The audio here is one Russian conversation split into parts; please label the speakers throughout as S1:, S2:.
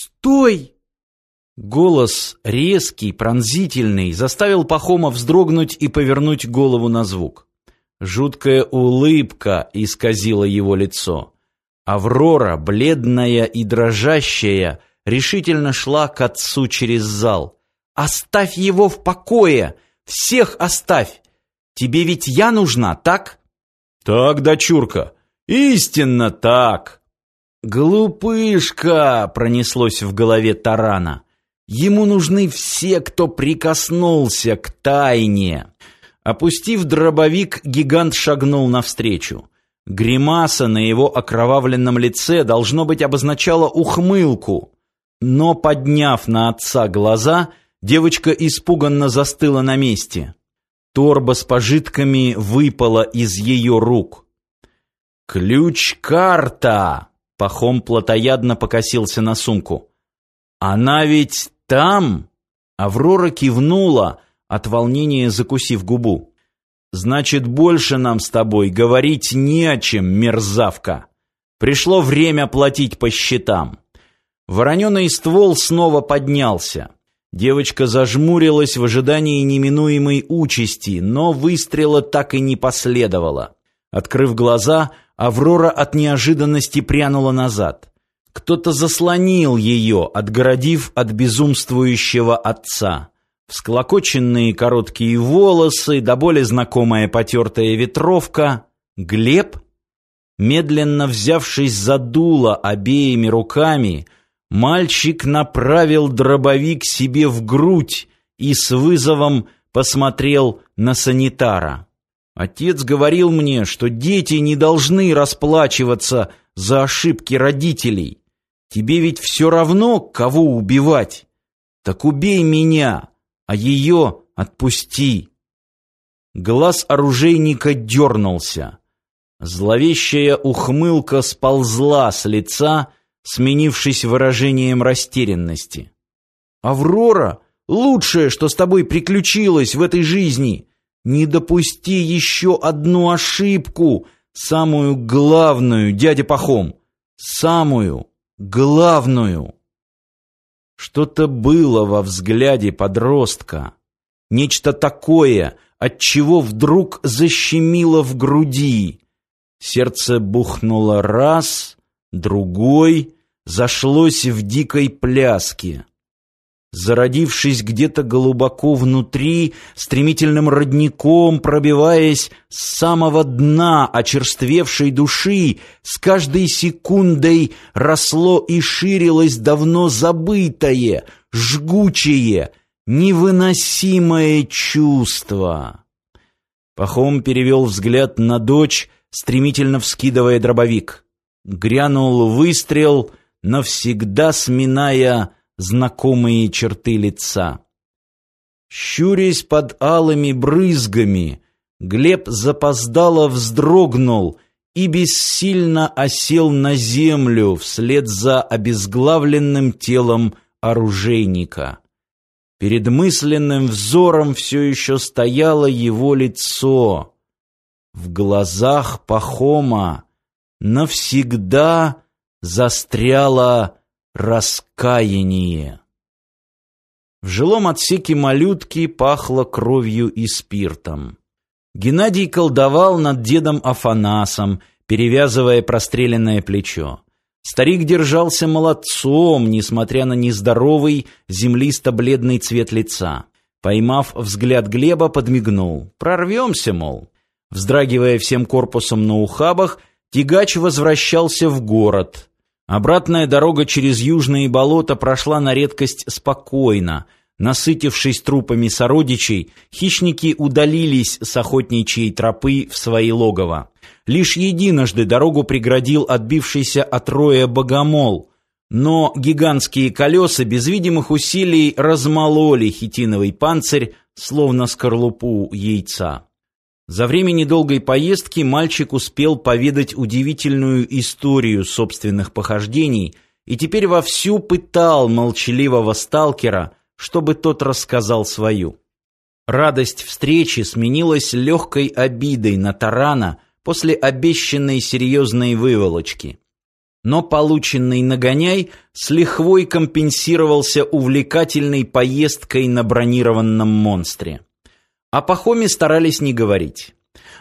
S1: Стой!» Голос резкий, пронзительный, заставил Пахома вздрогнуть и повернуть голову на звук. Жуткая улыбка исказила его лицо. Аврора, бледная и дрожащая, решительно шла к отцу через зал. «Оставь его в покое! Всех оставь! Тебе ведь я нужна, так?»
S2: «Так, дочурка, истинно так!»
S1: «Глупышка!» — пронеслось в голове Тарана. «Ему нужны все, кто прикоснулся к тайне!» Опустив дробовик, гигант шагнул навстречу. Гримаса на его окровавленном лице должно быть обозначала ухмылку. Но, подняв на отца глаза, девочка испуганно застыла на месте. Торба с пожитками выпала из ее рук. «Ключ-карта!» Пахом плотоядно покосился на сумку. «Она ведь там?» Аврора кивнула, от волнения закусив губу. «Значит, больше нам с тобой говорить не о чем, мерзавка. Пришло время платить по счетам». Вороненый ствол снова поднялся. Девочка зажмурилась в ожидании неминуемой участи, но выстрела так и не последовало. Открыв глаза, Аврора от неожиданности прянула назад. Кто-то заслонил ее, отгородив от безумствующего отца. Всклокоченные короткие волосы, до боли знакомая потертая ветровка. Глеб, медленно взявшись за дуло обеими руками, мальчик направил дробовик себе в грудь и с вызовом посмотрел на санитара. Отец говорил мне, что дети не должны расплачиваться за ошибки родителей. Тебе ведь все равно, кого убивать. Так убей меня, а ее отпусти. Глаз оружейника дернулся. Зловещая ухмылка сползла с лица, сменившись выражением растерянности. «Аврора, лучшее, что с тобой приключилось в этой жизни!» Не допусти еще одну ошибку, самую главную, дядя Пахом, самую главную. Что-то было во взгляде подростка, нечто такое, от чего вдруг защемило в груди. Сердце бухнуло раз, другой, зашлось в дикой пляске зародившись где-то глубоко внутри, стремительным родником пробиваясь с самого дна очерствевшей души, с каждой секундой росло и ширилось давно забытое, жгучее, невыносимое чувство. Пахом перевел взгляд на дочь, стремительно вскидывая дробовик. Грянул выстрел, навсегда сминая знакомые черты лица. Щурясь под алыми брызгами, Глеб запоздало вздрогнул и бессильно осел на землю вслед за обезглавленным телом оружейника. Перед мысленным взором все еще стояло его лицо. В глазах Пахома навсегда застряло Раскаяние. В жилом отсеке малютки пахло кровью и спиртом. Геннадий колдовал над дедом Афанасом, перевязывая простреленное плечо. Старик держался молодцом, несмотря на нездоровый, землисто-бледный цвет лица. Поймав взгляд Глеба, подмигнул. «Прорвемся, мол». Вздрагивая всем корпусом на ухабах, тягач возвращался в город. Обратная дорога через южные болота прошла на редкость спокойно. Насытившись трупами сородичей, хищники удалились с охотничьей тропы в свои логово. Лишь единожды дорогу преградил отбившийся от роя богомол, но гигантские колеса без видимых усилий размололи хитиновый панцирь, словно скорлупу яйца. За время недолгой поездки мальчик успел поведать удивительную историю собственных похождений и теперь вовсю пытал молчаливого сталкера, чтобы тот рассказал свою. Радость встречи сменилась легкой обидой на тарана после обещанной серьезной выволочки. Но полученный нагоняй с лихвой компенсировался увлекательной поездкой на бронированном монстре. О Пахоме старались не говорить.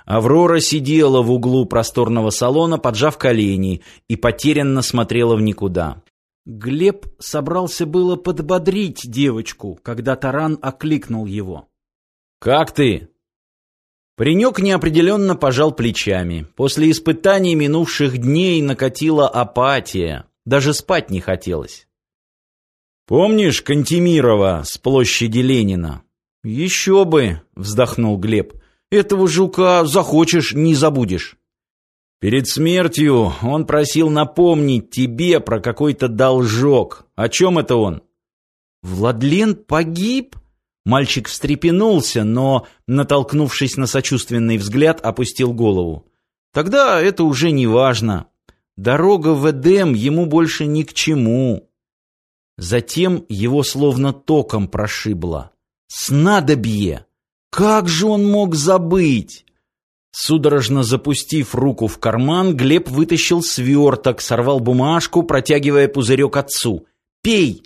S1: Аврора сидела в углу просторного салона, поджав колени, и потерянно смотрела в никуда. Глеб собрался было подбодрить девочку, когда Таран окликнул его.
S2: «Как ты?»
S1: Паренек неопределенно пожал плечами. После испытаний минувших дней накатила апатия. Даже спать не хотелось.
S2: «Помнишь Кантемирова с площади Ленина?»
S1: «Еще бы!» — вздохнул Глеб. «Этого жука захочешь, не забудешь».
S2: «Перед смертью он просил напомнить тебе про какой-то должок. О чем это он?»
S1: «Владлен погиб?» Мальчик встрепенулся, но, натолкнувшись на сочувственный взгляд, опустил голову. Тогда это уже не важно. Дорога в Эдем ему больше ни к чему. Затем его словно током прошибло. Снадобье! Как же он мог забыть? Судорожно запустив руку в карман, Глеб вытащил сверток, сорвал бумажку, протягивая пузырек отцу. «Пей!»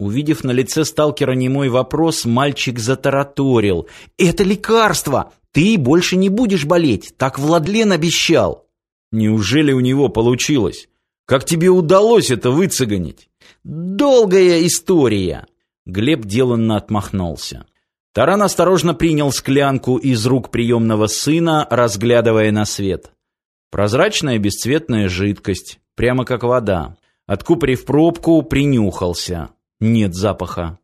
S1: Увидев на лице сталкера немой вопрос, мальчик затараторил. «Это лекарство! Ты больше не будешь болеть! Так Владлен обещал!»
S2: «Неужели у него получилось? Как тебе удалось это выцеганить?»
S1: «Долгая история!» Глеб деланно отмахнулся.
S2: Таран осторожно принял склянку из рук приемного сына, разглядывая на свет. Прозрачная бесцветная жидкость, прямо как вода. Откупорив пробку, принюхался. Нет запаха.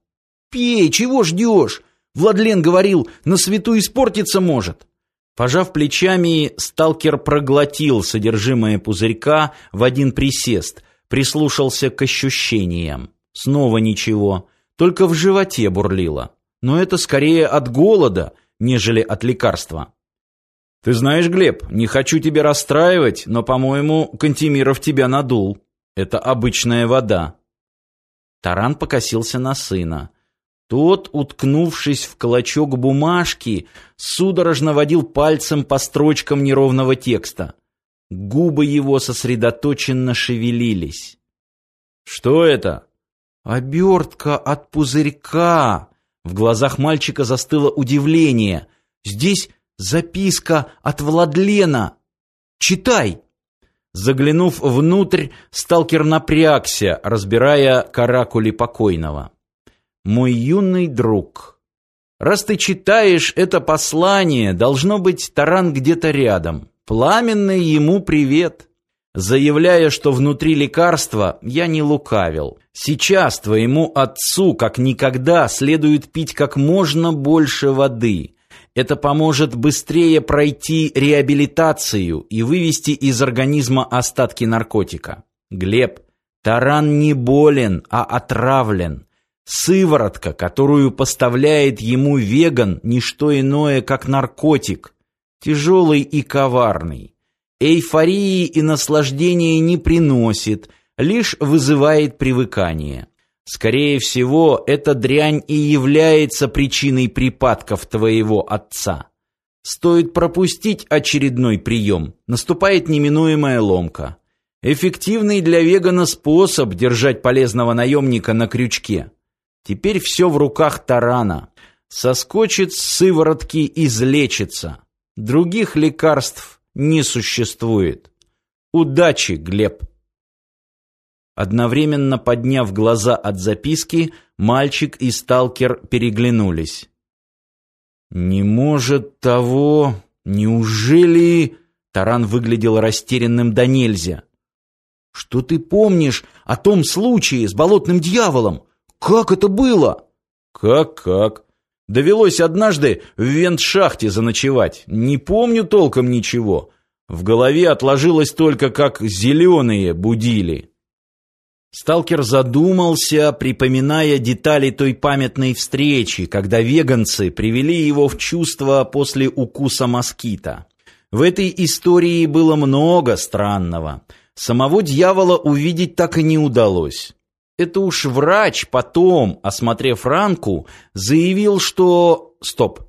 S1: «Пей, чего ждешь?» Владлен говорил, на свету испортиться может. Пожав плечами, сталкер проглотил содержимое пузырька в один присест, прислушался к ощущениям. Снова ничего, только в животе бурлило. Но это скорее от голода, нежели от лекарства.
S2: «Ты знаешь, Глеб, не хочу тебя расстраивать, но, по-моему, Кантемиров тебя надул. Это обычная вода».
S1: Таран покосился на сына. Тот, уткнувшись в клочок бумажки, судорожно водил пальцем по строчкам неровного текста. Губы его сосредоточенно шевелились.
S2: «Что это?»
S1: «Обертка от пузырька!» В глазах мальчика застыло удивление. «Здесь записка от Владлена! Читай!» Заглянув внутрь, сталкер напрягся, разбирая каракули покойного. «Мой юный друг, раз ты читаешь это послание, должно быть, таран где-то рядом. Пламенный ему привет!» Заявляя, что внутри лекарства, я не лукавил. Сейчас твоему отцу, как никогда, следует пить как можно больше воды. Это поможет быстрее пройти реабилитацию и вывести из организма остатки наркотика. Глеб, таран не болен, а отравлен. Сыворотка, которую поставляет ему веган, не что иное, как наркотик. Тяжелый и коварный. Эйфории и наслаждения не приносит, лишь вызывает привыкание. Скорее всего, эта дрянь и является причиной припадков твоего отца. Стоит пропустить очередной прием, наступает неминуемая ломка. Эффективный для вегана способ держать полезного наемника на крючке. Теперь все в руках тарана. Соскочит с сыворотки, излечится. Других лекарств не существует. Удачи, Глеб! Одновременно подняв глаза от записки, мальчик и сталкер переглянулись. «Не может того... Неужели...» Таран выглядел растерянным до нельзя. «Что ты помнишь о том случае с болотным дьяволом? Как это было?»
S2: «Как-как?» Довелось однажды в вентшахте заночевать. Не помню толком ничего. В голове отложилось только, как зеленые будили.
S1: Сталкер задумался, припоминая детали той памятной встречи, когда веганцы привели его в чувство после укуса москита. В этой истории было много странного. Самого дьявола увидеть так и не удалось. Это уж врач потом, осмотрев ранку, заявил, что... Стоп.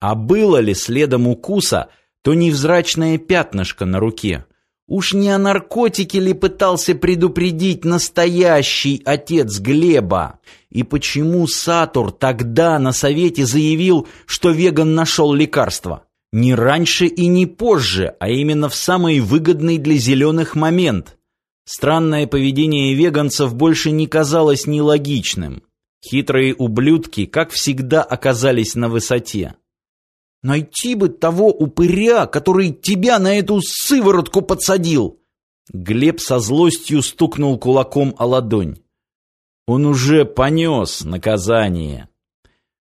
S1: А было ли следом укуса то невзрачное пятнышко на руке? Уж не о наркотике ли пытался предупредить настоящий отец Глеба? И почему Сатур тогда на совете заявил, что веган нашел лекарство? Не раньше и не позже, а именно в самый выгодный для зеленых момент. Странное поведение веганцев больше не казалось нелогичным. Хитрые ублюдки, как всегда, оказались на высоте. Найти бы того упыря, который тебя на эту сыворотку подсадил. Глеб со злостью стукнул кулаком о ладонь. Он уже понес наказание.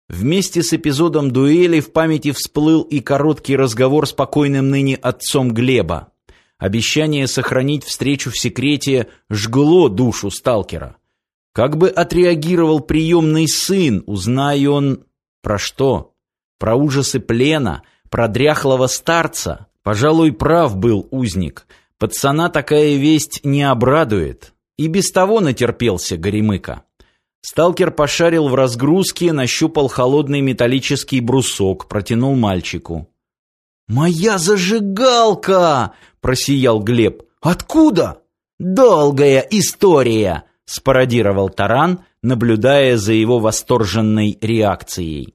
S1: Вместе с эпизодом дуэли в памяти всплыл и короткий разговор с покойным ныне отцом Глеба. Обещание сохранить встречу в секрете жгло душу сталкера. Как бы отреагировал приемный сын, узная он про что? Про ужасы плена, про дряхлого старца. Пожалуй, прав был узник. Пацана такая весть не обрадует. И без того натерпелся Горемыка. Сталкер пошарил в разгрузке, нащупал холодный металлический брусок, протянул мальчику. «Моя зажигалка!» — просиял Глеб. «Откуда?» «Долгая история!» — спародировал Таран, наблюдая за его восторженной реакцией.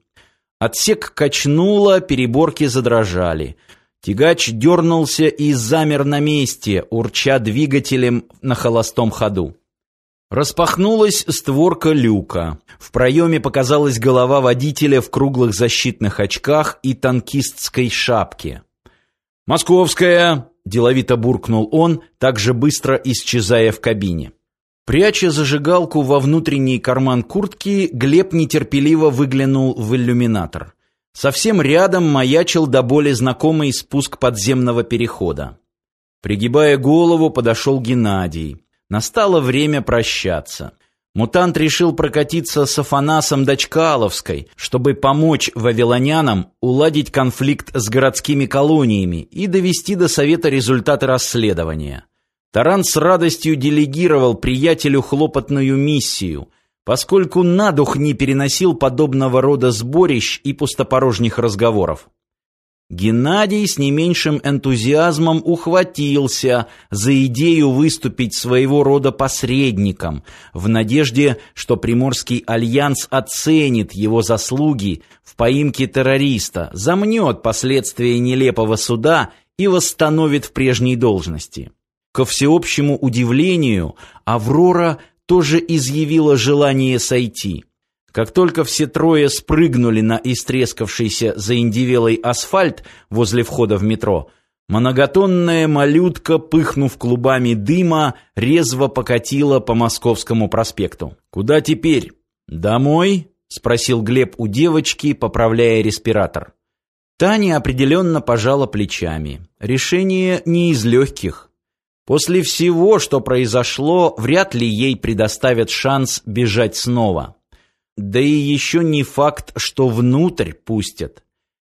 S1: Отсек качнуло, переборки задрожали. Тягач дернулся и замер на месте, урча двигателем на холостом ходу. Распахнулась створка люка. В проеме показалась голова водителя в круглых защитных очках и танкистской шапке. «Московская!» – деловито буркнул он, так же быстро исчезая в кабине. Пряча зажигалку во внутренний карман куртки, Глеб нетерпеливо выглянул в иллюминатор. Совсем рядом маячил до боли знакомый спуск подземного перехода. Пригибая голову, подошел Геннадий. Настало время прощаться. Мутант решил прокатиться с Афанасом до Чкаловской, чтобы помочь вавилонянам уладить конфликт с городскими колониями и довести до совета результаты расследования. Таран с радостью делегировал приятелю хлопотную миссию, поскольку на дух не переносил подобного рода сборищ и пустопорожних разговоров. Геннадий с не меньшим энтузиазмом ухватился за идею выступить своего рода посредником, в надежде, что Приморский альянс оценит его заслуги в поимке террориста, замнет последствия нелепого суда и восстановит в прежней должности. Ко всеобщему удивлению, Аврора тоже изъявила желание сойти. Как только все трое спрыгнули на истрескавшийся заиндевелый асфальт возле входа в метро, многотонная малютка, пыхнув клубами дыма, резво покатила по Московскому проспекту. «Куда теперь? Домой?» — спросил Глеб у девочки, поправляя респиратор. Таня определенно пожала плечами. Решение не из легких. После всего, что произошло, вряд ли ей предоставят шанс бежать снова. Да и еще не факт, что внутрь пустят.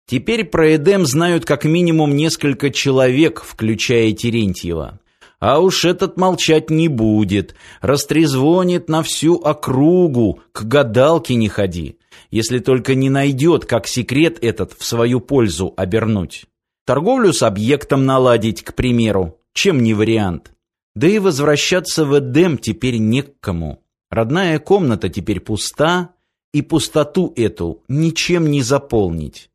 S1: Теперь про Эдем знают как минимум несколько человек, включая Терентьева. А уж этот молчать не будет, растрезвонит на всю округу, к гадалке не ходи, если только не найдет, как секрет этот в свою пользу обернуть. Торговлю с объектом наладить, к примеру, чем не вариант. Да и возвращаться в Эдем теперь не к кому. Родная комната теперь пуста, и пустоту эту ничем не заполнить.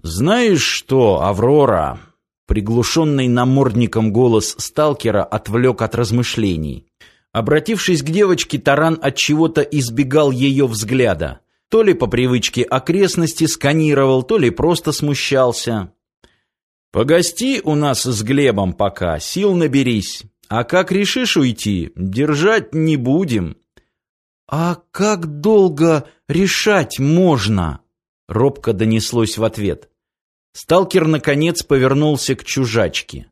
S1: «Знаешь что, Аврора?» Приглушенный намордником голос сталкера отвлек от размышлений. Обратившись к девочке, Таран от чего-то избегал ее взгляда. То ли по привычке окрестности сканировал, то ли просто смущался. «Погости у нас с Глебом пока, сил наберись. А как решишь уйти, держать не будем». «А как долго решать можно?» Робко донеслось в ответ. Сталкер, наконец, повернулся к чужачке.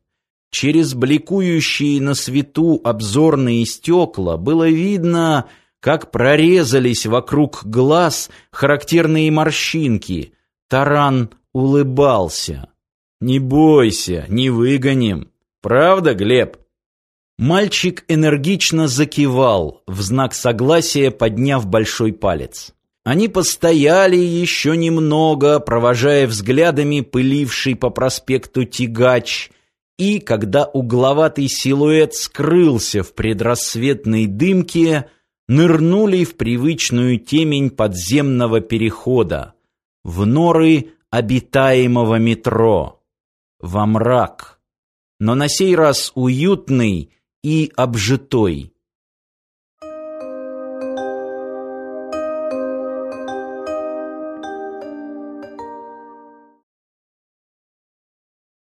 S1: Через бликующие на свету обзорные стекла было видно, как прорезались вокруг глаз характерные морщинки. Таран улыбался. «Не бойся, не выгоним. Правда, Глеб?» Мальчик энергично закивал, в знак согласия подняв большой палец. Они постояли еще немного, провожая взглядами пыливший по проспекту тягач, и, когда угловатый силуэт скрылся в предрассветной дымке, нырнули в привычную темень подземного перехода, в норы обитаемого метро, во мрак, но на сей раз уютный и обжитой.